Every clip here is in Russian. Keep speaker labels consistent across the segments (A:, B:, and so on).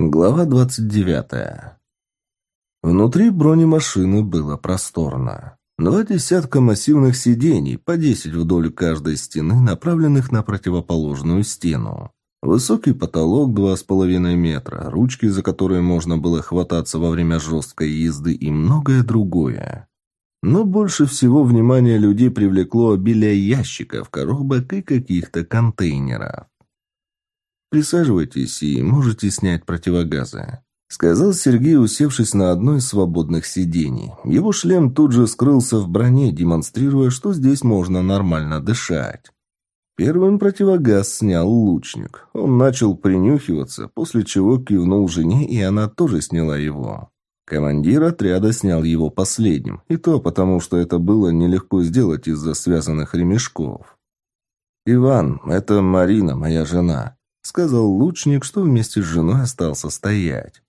A: Глава 29. Внутри бронемашины было просторно. Два десятка массивных сидений, по десять вдоль каждой стены, направленных на противоположную стену. Высокий потолок два с половиной метра, ручки, за которые можно было хвататься во время жесткой езды и многое другое. Но больше всего внимание людей привлекло обилие ящиков, коробок и каких-то контейнеров. «Присаживайтесь и можете снять противогазы», — сказал Сергей, усевшись на одно из свободных сидений. Его шлем тут же скрылся в броне, демонстрируя, что здесь можно нормально дышать. Первым противогаз снял лучник. Он начал принюхиваться, после чего кивнул жене, и она тоже сняла его. Командир отряда снял его последним, и то потому, что это было нелегко сделать из-за связанных ремешков. «Иван, это Марина, моя жена», сказал лучник, что вместе с женой остался стоять.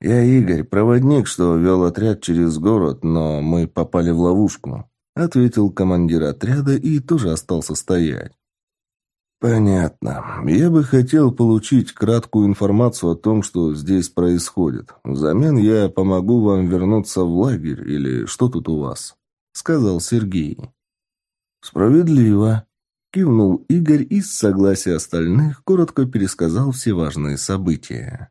A: «Я Игорь, проводник, что вел отряд через город, но мы попали в ловушку», ответил командир отряда и тоже остался стоять. «Понятно. Я бы хотел получить краткую информацию о том, что здесь происходит. Взамен я помогу вам вернуться в лагерь или что тут у вас?» — сказал Сергей. «Справедливо», Кивнул Игорь и с согласия остальных коротко пересказал все важные события.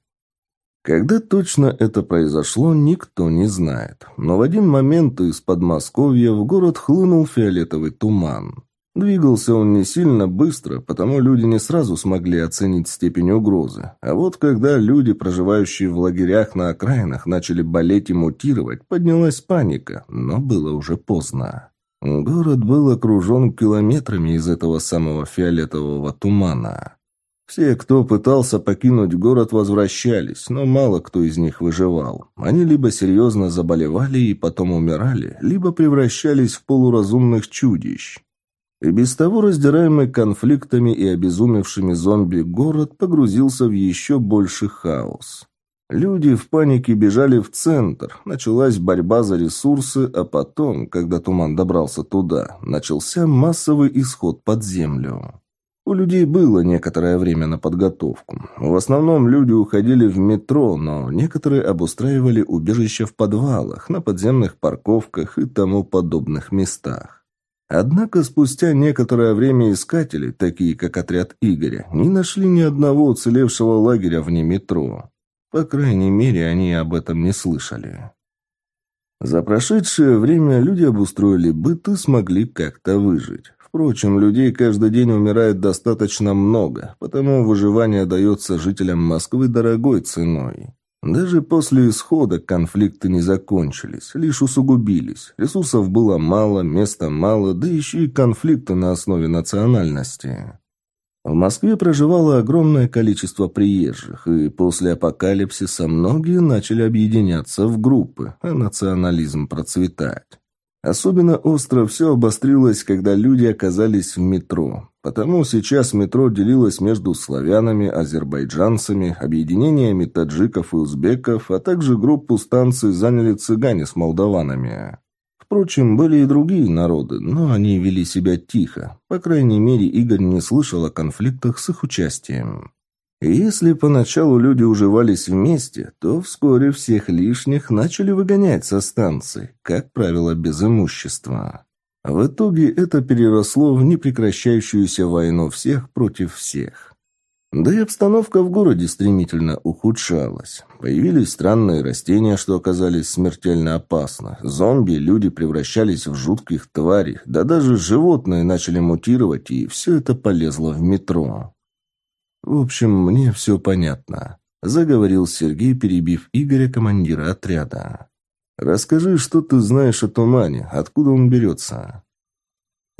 A: Когда точно это произошло, никто не знает. Но в один момент из Подмосковья в город хлынул фиолетовый туман. Двигался он не сильно быстро, потому люди не сразу смогли оценить степень угрозы. А вот когда люди, проживающие в лагерях на окраинах, начали болеть и мутировать, поднялась паника, но было уже поздно. Город был окружен километрами из этого самого фиолетового тумана. Все, кто пытался покинуть город, возвращались, но мало кто из них выживал. Они либо серьезно заболевали и потом умирали, либо превращались в полуразумных чудищ. И без того раздираемый конфликтами и обезумевшими зомби город погрузился в еще больший хаос. Люди в панике бежали в центр. Началась борьба за ресурсы, а потом, когда туман добрался туда, начался массовый исход под землю. У людей было некоторое время на подготовку. В основном люди уходили в метро, но некоторые обустраивали убежища в подвалах, на подземных парковках и тому подобных местах. Однако спустя некоторое время искатели, такие как отряд Игоря, не нашли ни одного уцелевшего лагеря вне метро. По крайней мере, они об этом не слышали. За прошедшее время люди обустроили быт и смогли как-то выжить. Впрочем, людей каждый день умирает достаточно много, потому выживание дается жителям Москвы дорогой ценой. Даже после исхода конфликты не закончились, лишь усугубились. Ресурсов было мало, места мало, да еще и конфликты на основе национальности. В Москве проживало огромное количество приезжих, и после апокалипсиса многие начали объединяться в группы, а национализм процветать. Особенно остро все обострилось, когда люди оказались в метро. Потому сейчас метро делилось между славянами, азербайджанцами, объединениями таджиков и узбеков, а также группу станций заняли цыгане с молдаванами. Впрочем, были и другие народы, но они вели себя тихо. По крайней мере, Игорь не слышал о конфликтах с их участием. И если поначалу люди уживались вместе, то вскоре всех лишних начали выгонять со станций, как правило, без имущества. В итоге это переросло в непрекращающуюся войну всех против всех. Да и обстановка в городе стремительно ухудшалась. Появились странные растения, что оказались смертельно опасны. Зомби люди превращались в жутких тварей. Да даже животные начали мутировать, и все это полезло в метро. «В общем, мне все понятно», — заговорил Сергей, перебив Игоря, командира отряда. «Расскажи, что ты знаешь о тумане, откуда он берется?»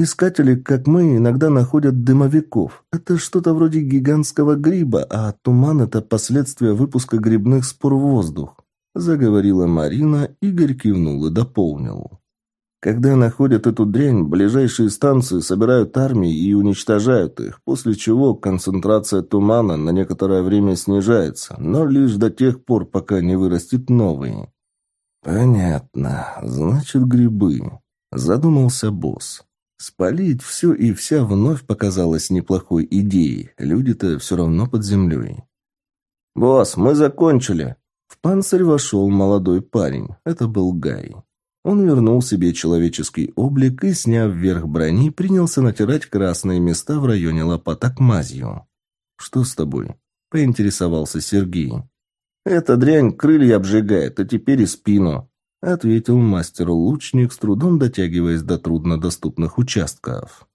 A: Искатели, как мы, иногда находят дымовиков. Это что-то вроде гигантского гриба, а туман – это последствия выпуска грибных спор в воздух. Заговорила Марина, Игорь кивнул и дополнил. Когда находят эту дрянь, ближайшие станции собирают армии и уничтожают их, после чего концентрация тумана на некоторое время снижается, но лишь до тех пор, пока не вырастет новый. «Понятно. Значит, грибы», – задумался босс. Спалить все и вся вновь показалось неплохой идеей. Люди-то все равно под землей. «Босс, мы закончили!» В панцирь вошел молодой парень. Это был Гай. Он вернул себе человеческий облик и, сняв верх брони, принялся натирать красные места в районе лопаток мазью. «Что с тобой?» – поинтересовался Сергей. «Эта дрянь крылья обжигает, а теперь и спину», – ответил мастер-лучник, с трудом дотягиваясь до труднодоступных участков.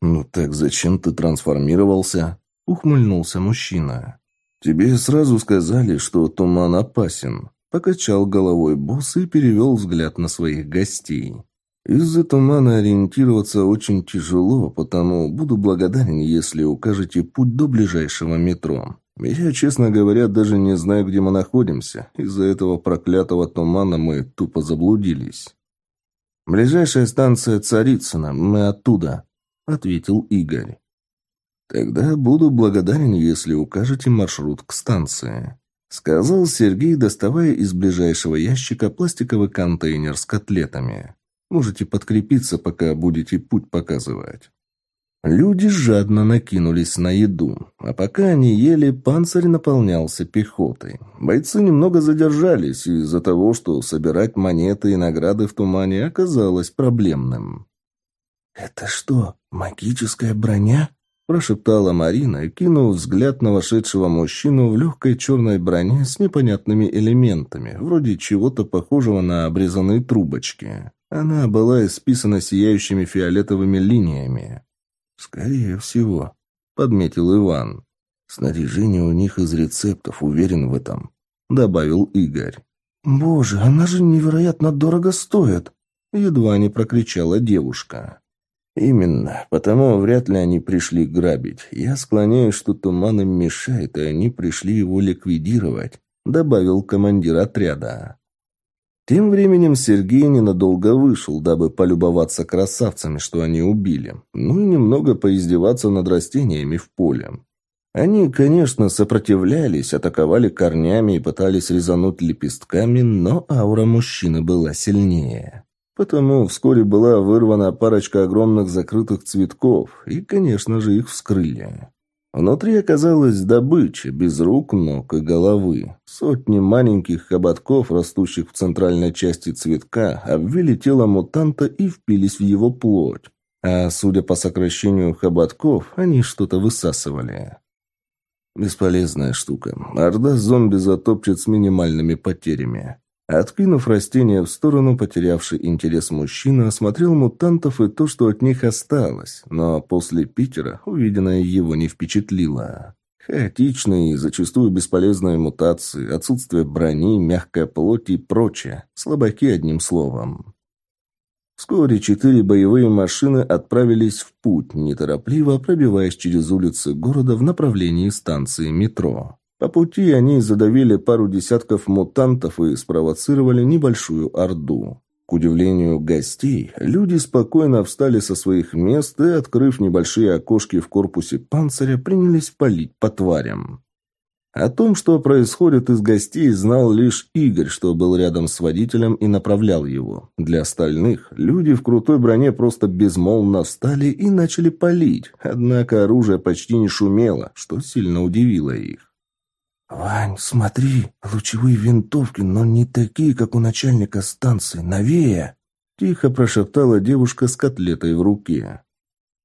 A: «Ну так зачем ты трансформировался?» – ухмыльнулся мужчина. «Тебе сразу сказали, что туман опасен», – покачал головой босс и перевел взгляд на своих гостей. «Из-за тумана ориентироваться очень тяжело, потому буду благодарен, если укажете путь до ближайшего метро. Я, честно говоря, даже не знаю, где мы находимся. Из-за этого проклятого тумана мы тупо заблудились. Ближайшая станция Царицына, мы оттуда, ответил Игорь. Тогда буду благодарен, если укажете маршрут к станции, сказал Сергей, доставая из ближайшего ящика пластиковый контейнер с котлетами. Можете подкрепиться, пока будете путь показывать. Люди жадно накинулись на еду, а пока они ели, панцирь наполнялся пехотой. Бойцы немного задержались из-за того, что собирать монеты и награды в тумане оказалось проблемным. «Это что, магическая броня?» – прошептала Марина, кинув взгляд на вошедшего мужчину в легкой черной броне с непонятными элементами, вроде чего-то похожего на обрезанные трубочки. Она была исписана сияющими фиолетовыми линиями. «Скорее всего», — подметил Иван. «Снаряжение у них из рецептов, уверен в этом», — добавил Игорь. «Боже, она же невероятно дорого стоит!» — едва не прокричала девушка. «Именно, потому вряд ли они пришли грабить. Я склоняюсь, что туман им мешает, и они пришли его ликвидировать», — добавил командир отряда. Тем временем Сергей ненадолго вышел, дабы полюбоваться красавцами, что они убили, ну и немного поиздеваться над растениями в поле. Они, конечно, сопротивлялись, атаковали корнями и пытались резануть лепестками, но аура мужчины была сильнее. Потому вскоре была вырвана парочка огромных закрытых цветков, и, конечно же, их вскрыли. Внутри оказалась добыча, без рук, ног и головы. Сотни маленьких хоботков, растущих в центральной части цветка, обвили тело мутанта и впились в его плоть. А судя по сокращению хоботков, они что-то высасывали. Бесполезная штука. Орда зомби затопчет с минимальными потерями. Откинув растение в сторону, потерявший интерес мужчина осмотрел мутантов и то, что от них осталось, но после Питера увиденное его не впечатлило. Хаотичные и зачастую бесполезные мутации, отсутствие брони, мягкая плоть и прочее. Слабаки одним словом. Вскоре четыре боевые машины отправились в путь, неторопливо пробиваясь через улицы города в направлении станции метро. По пути они задавили пару десятков мутантов и спровоцировали небольшую орду. К удивлению гостей, люди спокойно встали со своих мест и, открыв небольшие окошки в корпусе панциря, принялись палить по тварям. О том, что происходит из гостей, знал лишь Игорь, что был рядом с водителем и направлял его. Для остальных люди в крутой броне просто безмолвно встали и начали палить, однако оружие почти не шумело, что сильно удивило их. «Вань, смотри, лучевые винтовки, но не такие, как у начальника станции, новее!» Тихо прошептала девушка с котлетой в руке.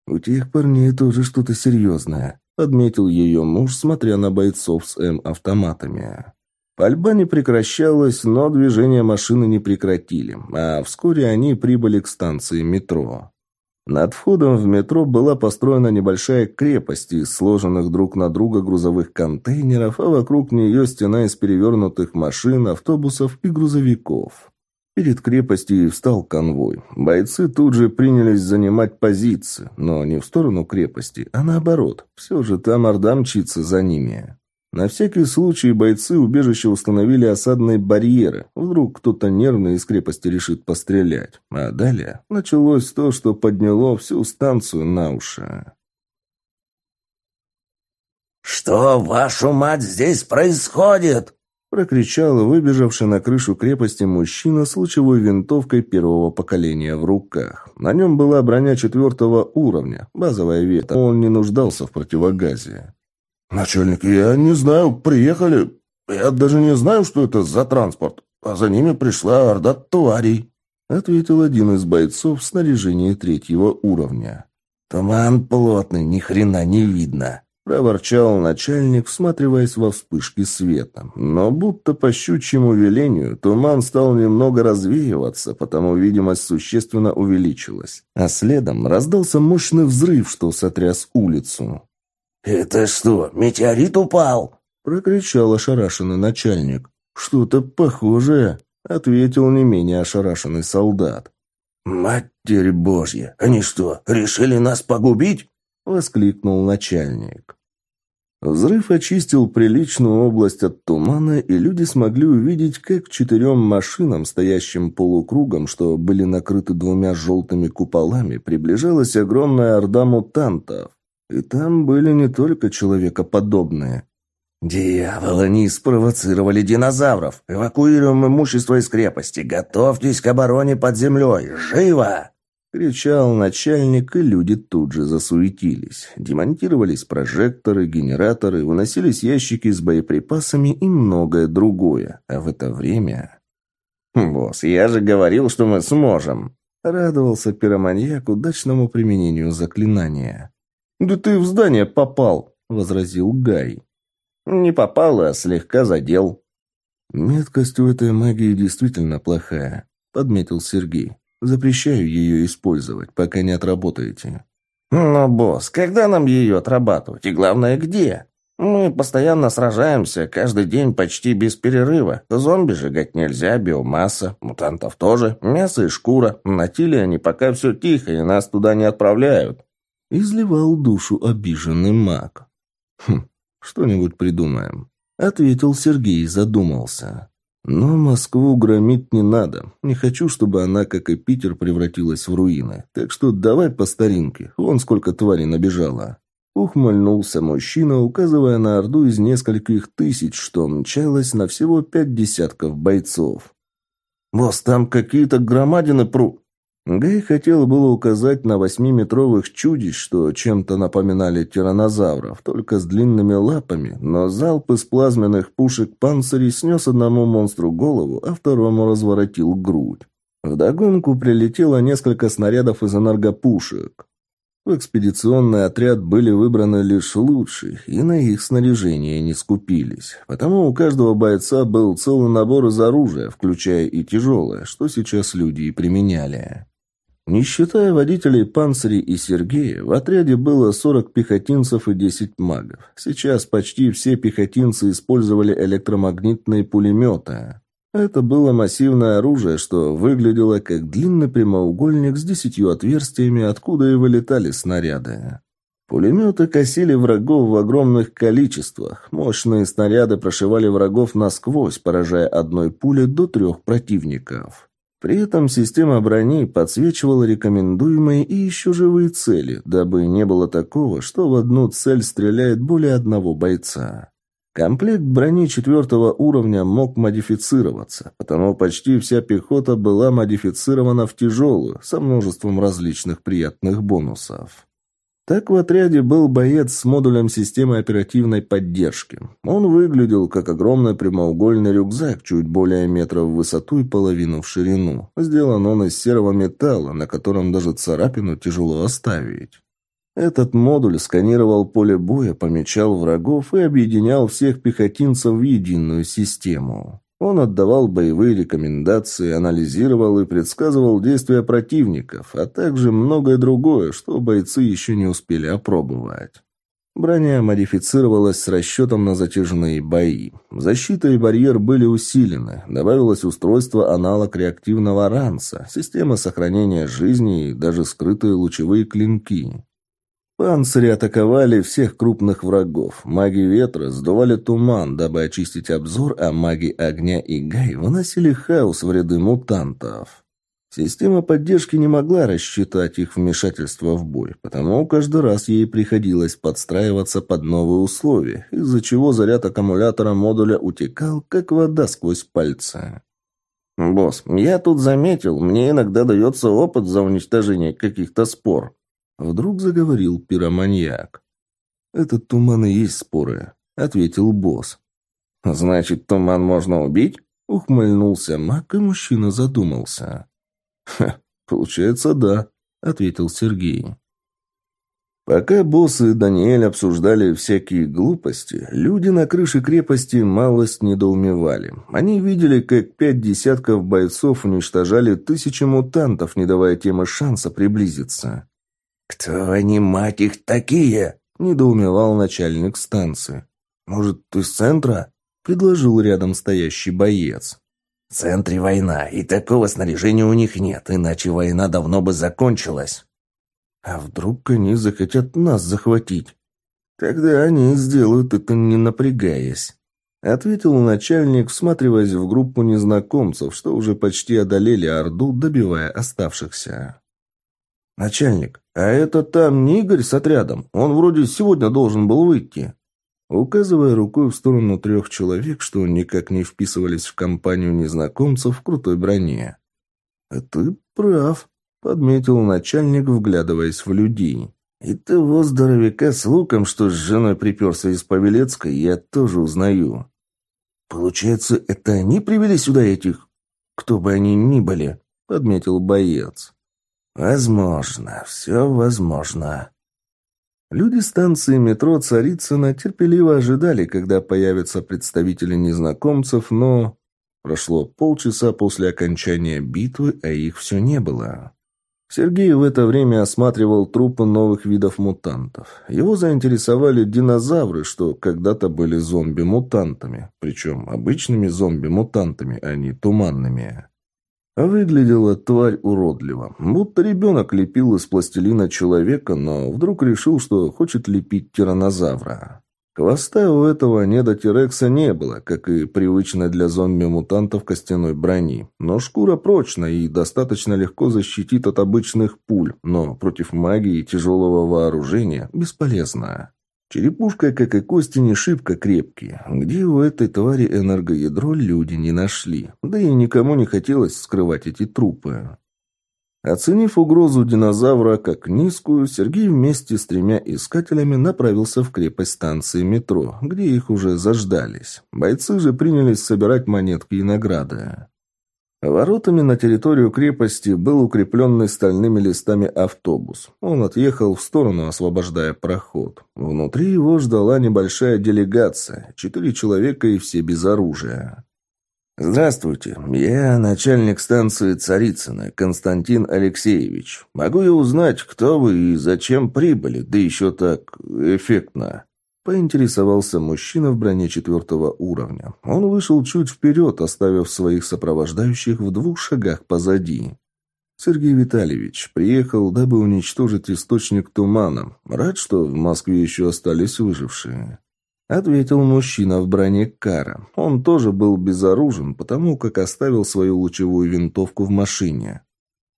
A: «У тех парней тоже что-то серьезное», — отметил ее муж, смотря на бойцов с М-автоматами. Пальба не прекращалась, но движение машины не прекратили, а вскоре они прибыли к станции метро. Над входом в метро была построена небольшая крепость из сложенных друг на друга грузовых контейнеров, а вокруг нее стена из перевернутых машин, автобусов и грузовиков. Перед крепостью встал конвой. Бойцы тут же принялись занимать позиции, но не в сторону крепости, а наоборот. Все же там Орда мчится за ними. На всякий случай бойцы убежища установили осадные барьеры. Вдруг кто-то нервный из крепости решит пострелять. А далее началось то, что подняло всю станцию на уши.
B: «Что, вашу мать, здесь происходит?»
A: Прокричал выбежавший на крышу крепости мужчина с лучевой винтовкой первого поколения в руках. На нем была броня четвертого уровня, базовая вета. Он не нуждался в противогазе.
C: «Начальник, я не знаю, приехали,
A: Я даже не знаю, что это за транспорт, а за ними пришла орда тварей», — ответил один из бойцов в снаряжении третьего уровня.
B: «Туман плотный, ни хрена не видно», —
A: проворчал начальник, всматриваясь во вспышки света. Но будто по щучьему велению туман стал немного развеиваться, потому видимость существенно увеличилась. А следом раздался мощный взрыв, что сотряс улицу.
B: «Это что, метеорит упал?»
A: — прокричал ошарашенный начальник. «Что-то похожее», — ответил не менее ошарашенный солдат.
B: «Матерь Божья! Они что, решили нас погубить?» — воскликнул начальник.
A: Взрыв очистил приличную область от тумана, и люди смогли увидеть, как к четырем машинам, стоящим полукругом, что были накрыты двумя желтыми куполами, приближалась огромная орда мутантов. И там были не только человекоподобные.
B: «Дьявол, они спровоцировали динозавров! Эвакуируем имущество из крепости! Готовьтесь к обороне под землей! Живо!»
A: Кричал начальник, и люди тут же засуетились. Демонтировались прожекторы, генераторы, уносились ящики с боеприпасами и многое другое. А в это время...
B: «Босс, я же говорил, что мы сможем!»
A: Радовался пироманьяк удачному применению заклинания. «Да ты в здание попал!» — возразил Гай.
B: Не попал, а слегка задел.
A: Меткость у этой магии действительно плохая, подметил Сергей. Запрещаю ее использовать, пока не отработаете.
B: Но, босс, когда нам ее отрабатывать? И главное, где? Мы постоянно сражаемся, каждый день почти без перерыва. Зомби сжигать нельзя, биомасса, мутантов тоже, мясо и шкура. На Тиле они пока все тихо, и нас туда не отправляют.
A: Изливал душу обиженный маг. Хм, «Что-нибудь придумаем», — ответил Сергей и задумался. «Но Москву громить не надо. Не хочу, чтобы она, как и Питер, превратилась в руины. Так что давай по старинке. Вон сколько тварей набежало». Ухмыльнулся мужчина, указывая на орду из нескольких тысяч, что мчалось на всего пять десятков бойцов.
B: «Босс, там какие-то громадины пру...»
A: Гай хотел было указать на восьмиметровых чудищ, что чем-то напоминали тиранозавров, только с длинными лапами, но залп из плазменных пушек панцирей снес одному монстру голову, а второму разворотил грудь. Вдогонку прилетело несколько снарядов из энергопушек. В экспедиционный отряд были выбраны лишь лучшие, и на их снаряжение не скупились. Потому у каждого бойца был целый набор из оружия, включая и тяжелое, что сейчас люди и применяли. Не считая водителей Панцирей и Сергея, в отряде было 40 пехотинцев и 10 магов. Сейчас почти все пехотинцы использовали электромагнитные пулеметы. Это было массивное оружие, что выглядело как длинный прямоугольник с десятью отверстиями, откуда и вылетали снаряды. Пулеметы косили врагов в огромных количествах. Мощные снаряды прошивали врагов насквозь, поражая одной пулей до трех противников. При этом система брони подсвечивала рекомендуемые и еще живые цели, дабы не было такого, что в одну цель стреляет более одного бойца. Комплект брони четвертого уровня мог модифицироваться, потому почти вся пехота была модифицирована в тяжелую, со множеством различных приятных бонусов. Так в отряде был боец с модулем системы оперативной поддержки. Он выглядел как огромный прямоугольный рюкзак, чуть более метра в высоту и половину в ширину. Сделан он из серого металла, на котором даже царапину тяжело оставить. Этот модуль сканировал поле боя, помечал врагов и объединял всех пехотинцев в единую систему. Он отдавал боевые рекомендации, анализировал и предсказывал действия противников, а также многое другое, что бойцы еще не успели опробовать. Броня модифицировалась с расчетом на затяжные бои. Защита и барьер были усилены. Добавилось устройство аналог реактивного ранца, система сохранения жизни и даже скрытые лучевые клинки. Панцири атаковали всех крупных врагов. Маги ветра сдували туман, дабы очистить обзор, а маги огня и гай выносили хаос в ряды мутантов. Система поддержки не могла рассчитать их вмешательство в бой, потому каждый раз ей приходилось подстраиваться под новые условия, из-за чего заряд аккумулятора модуля утекал, как вода сквозь пальцы.
B: «Босс, я тут заметил, мне иногда дается опыт за уничтожение каких-то спор»,
A: Вдруг заговорил пироманьяк. «Этот туман и есть споры», — ответил босс.
B: «Значит, туман можно убить?» — ухмыльнулся маг, и мужчина задумался.
A: «Ха, получается, да», — ответил Сергей. Пока босс и Даниэль обсуждали всякие глупости, люди на крыше крепости малость недоумевали. Они видели, как пять десятков бойцов уничтожали тысячи мутантов, не давая тем и шанса приблизиться.
B: «Кто они, мать их, такие?»
A: – недоумевал начальник станции. «Может, из центра?» – предложил рядом стоящий боец.
B: «В центре война, и такого снаряжения у них нет, иначе война давно бы закончилась».
A: А вдруг они захотят нас захватить? Тогда они сделают это, не напрягаясь. Ответил начальник, всматриваясь в группу незнакомцев, что уже почти одолели Орду, добивая оставшихся. «Начальник, а это там не Игорь с отрядом? Он вроде сегодня должен был выйти». Указывая рукой в сторону трех человек, что никак не вписывались в компанию незнакомцев в крутой броне. «А ты прав», Подметил начальник, вглядываясь в людей. И того здоровяка с луком, что с женой приперся из Павелецкой, я тоже узнаю. Получается, это они привели сюда этих... Кто бы они ни были, подметил боец. Возможно, все возможно. Люди станции метро Царицына терпеливо ожидали, когда появятся представители незнакомцев, но... Прошло полчаса после окончания битвы, а их все не было. Сергей в это время осматривал трупы новых видов мутантов. Его заинтересовали динозавры, что когда-то были зомби-мутантами, причем обычными зомби-мутантами, а не туманными. Выглядела тварь уродливо, будто ребенок лепил из пластилина человека, но вдруг решил, что хочет лепить тиранозавра. Хвоста у этого недотирекса не было, как и привычной для зомби-мутантов костяной брони. Но шкура прочная и достаточно легко защитит от обычных пуль, но против магии и тяжелого вооружения бесполезна. Черепушка, как и кости, не шибко крепкие. Где у этой твари энергоядро люди не нашли. Да и никому не хотелось скрывать эти трупы. Оценив угрозу динозавра как низкую, Сергей вместе с тремя искателями направился в крепость станции метро, где их уже заждались. Бойцы же принялись собирать монетки и награды. Воротами на территорию крепости был укрепленный стальными листами автобус. Он отъехал в сторону, освобождая проход. Внутри его ждала небольшая делегация, четыре человека и все без оружия. «Здравствуйте, я начальник станции Царицына, Константин Алексеевич. Могу я узнать, кто вы и зачем прибыли, да еще так эффектно?» Поинтересовался мужчина в броне четвертого уровня. Он вышел чуть вперед, оставив своих сопровождающих в двух шагах позади. Сергей Витальевич приехал, дабы уничтожить источник тумана. Рад, что в Москве еще остались выжившие. Ответил мужчина в броне Кара. Он тоже был безоружен, потому как оставил свою лучевую винтовку в машине.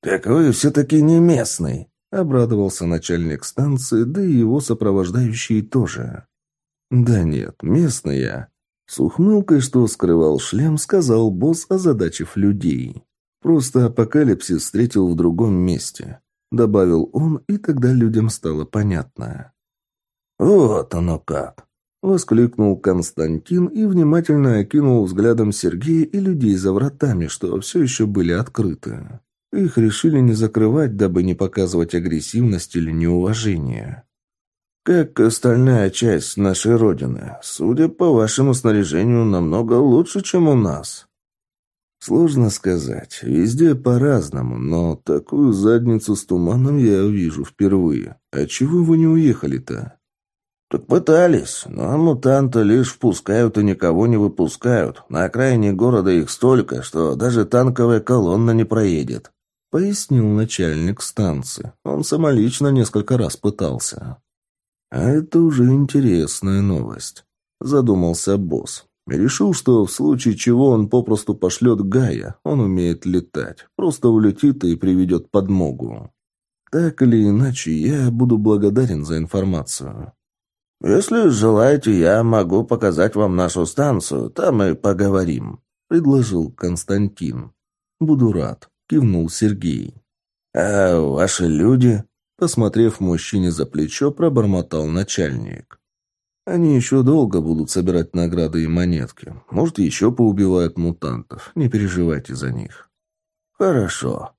A: «Так вы все-таки не местный», — обрадовался начальник станции, да и его сопровождающие тоже. «Да нет, местный я». С ухмылкой, что скрывал шлем, сказал босс, озадачив людей. «Просто апокалипсис встретил в другом месте», — добавил он, и тогда людям стало понятно. «Вот оно как!» Воскликнул Константин и внимательно окинул взглядом Сергея и людей за вратами, что все еще были открыты. Их решили не закрывать, дабы не показывать агрессивность или неуважение. «Как остальная часть нашей Родины, судя по вашему снаряжению, намного лучше, чем у нас». Сложно сказать. Везде по-разному, но такую задницу с туманом я увижу впервые. А чего вы не уехали-то? «Так пытались, но мутанты лишь впускают и никого не выпускают. На окраине города их столько, что даже танковая колонна не проедет», — пояснил начальник станции. Он самолично несколько раз пытался. «А это уже интересная новость», — задумался босс. Решил, что в случае чего он попросту пошлет Гая. Он умеет летать. Просто улетит и приведет подмогу. Так или иначе, я буду благодарен за информацию. «Если желаете, я могу показать вам нашу станцию, там и поговорим», — предложил Константин. «Буду рад», — кивнул Сергей. «А ваши люди?» — посмотрев мужчине за плечо, пробормотал начальник. Они еще долго будут собирать награды и монетки. Может, еще поубивают мутантов. Не переживайте за них».
B: «Хорошо»,